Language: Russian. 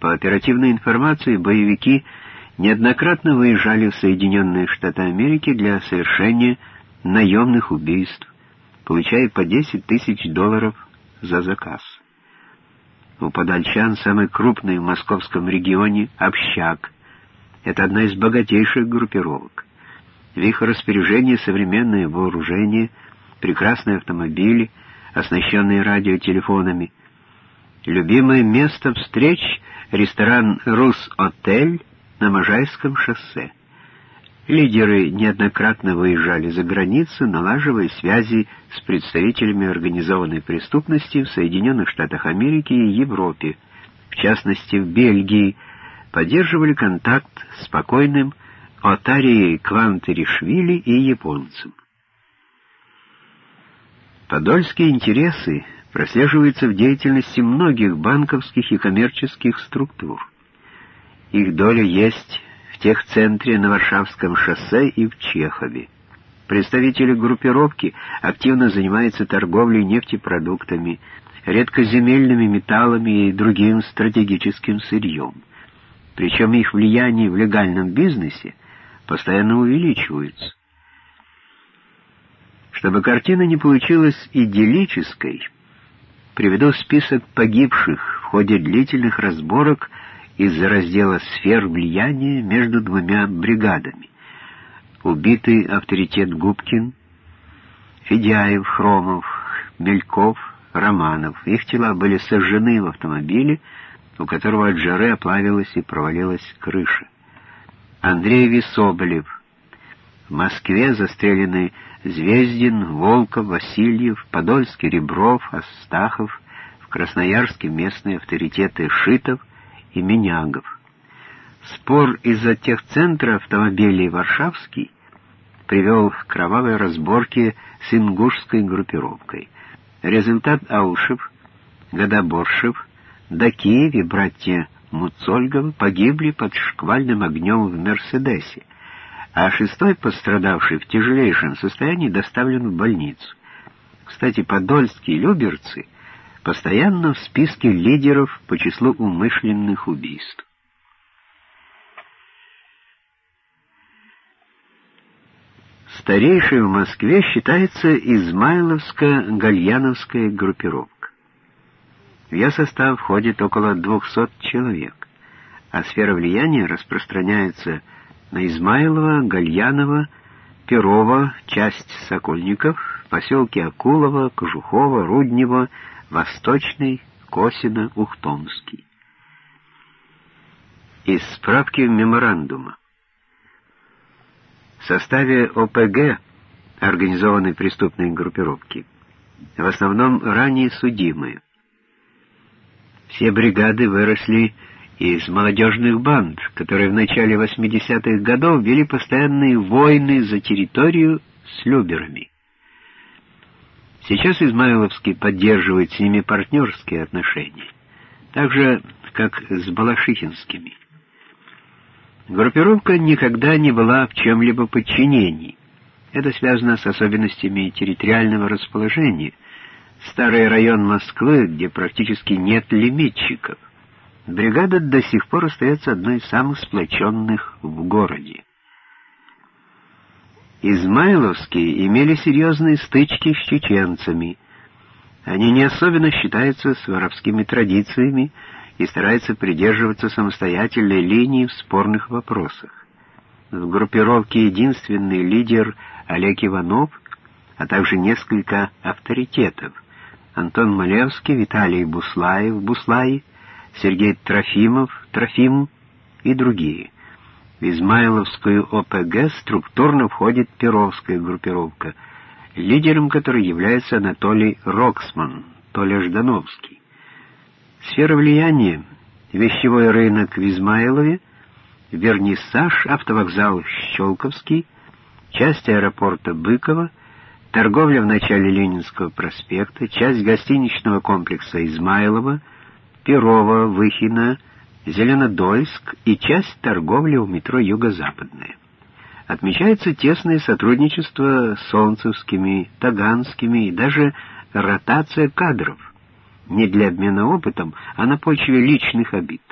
По оперативной информации, боевики неоднократно выезжали в Соединенные Штаты Америки для совершения наемных убийств, получая по 10 тысяч долларов за заказ. У подальчан самый крупный в московском регионе «Общак». Это одна из богатейших группировок. В их распоряжении современное вооружение, прекрасные автомобили, оснащенные радиотелефонами. Любимое место встреч — ресторан «Рус-Отель» на Можайском шоссе. Лидеры неоднократно выезжали за границу, налаживая связи с представителями организованной преступности в Соединенных Штатах Америки и Европе, в частности в Бельгии, поддерживали контакт с спокойным Отарией Квантеришвили и японцем. Подольские интересы прослеживаются в деятельности многих банковских и коммерческих структур. Их доля есть в техцентре на Варшавском шоссе и в Чехове. Представители группировки активно занимаются торговлей нефтепродуктами, редкоземельными металлами и другим стратегическим сырьем. Причем их влияние в легальном бизнесе постоянно увеличивается. Чтобы картина не получилась идиллической, приведу список погибших в ходе длительных разборок из-за раздела сфер влияния между двумя бригадами. Убитый авторитет Губкин, Федяев, Хромов, Мельков, Романов. Их тела были сожжены в автомобиле, у которого от жары оплавилась и провалилась крыша. Андрей Висоболев. В Москве застрелены Звездин, Волков, Васильев, Подольский, Ребров, Астахов, в Красноярске местные авторитеты Шитов — и Менягов. Спор из-за техцентра автомобилей Варшавский привел к кровавой разборке с ингушской группировкой. Результат Аушев, Годоборшев, Дакиев и братья Муцольговы погибли под шквальным огнем в «Мерседесе», а шестой пострадавший в тяжелейшем состоянии доставлен в больницу. Кстати, подольские люберцы — постоянно в списке лидеров по числу умышленных убийств. Старейшей в Москве считается Измайловско-Гальяновская группировка. В ее состав входит около 200 человек, а сфера влияния распространяется на Измайлова, Гальянова, Перова, часть Сокольников, поселки Акулова, Кожухова, Руднева, Восточный, Косино, Ухтомский. Из справки меморандума. В составе ОПГ, организованной преступной группировки, в основном ранее судимые. Все бригады выросли из молодежных банд, которые в начале 80-х годов вели постоянные войны за территорию с люберами. Сейчас Измайловский поддерживает с ними партнерские отношения, так же, как с Балашихинскими. Группировка никогда не была в чем-либо подчинении. Это связано с особенностями территориального расположения. Старый район Москвы, где практически нет лимитчиков. Бригада до сих пор остается одной из самых сплоченных в городе. Измайловские имели серьезные стычки с чеченцами. Они не особенно считаются с воровскими традициями и стараются придерживаться самостоятельной линии в спорных вопросах. В группировке единственный лидер Олег Иванов, а также несколько авторитетов. Антон Малевский, Виталий Буслаев, Буслай, Сергей Трофимов, Трофим и другие. В Измайловскую ОПГ структурно входит Перовская группировка, лидером которой является Анатолий Роксман, Толя Ждановский. Сфера влияния — вещевой рынок в Измайлове, вернисаж, автовокзал Щелковский, часть аэропорта Быкова, торговля в начале Ленинского проспекта, часть гостиничного комплекса Измайлова, Перова, Выхина, Зеленодольск и часть торговли у метро Юго-Западное. Отмечается тесное сотрудничество с солнцевскими, таганскими и даже ротация кадров, не для обмена опытом, а на почве личных обид.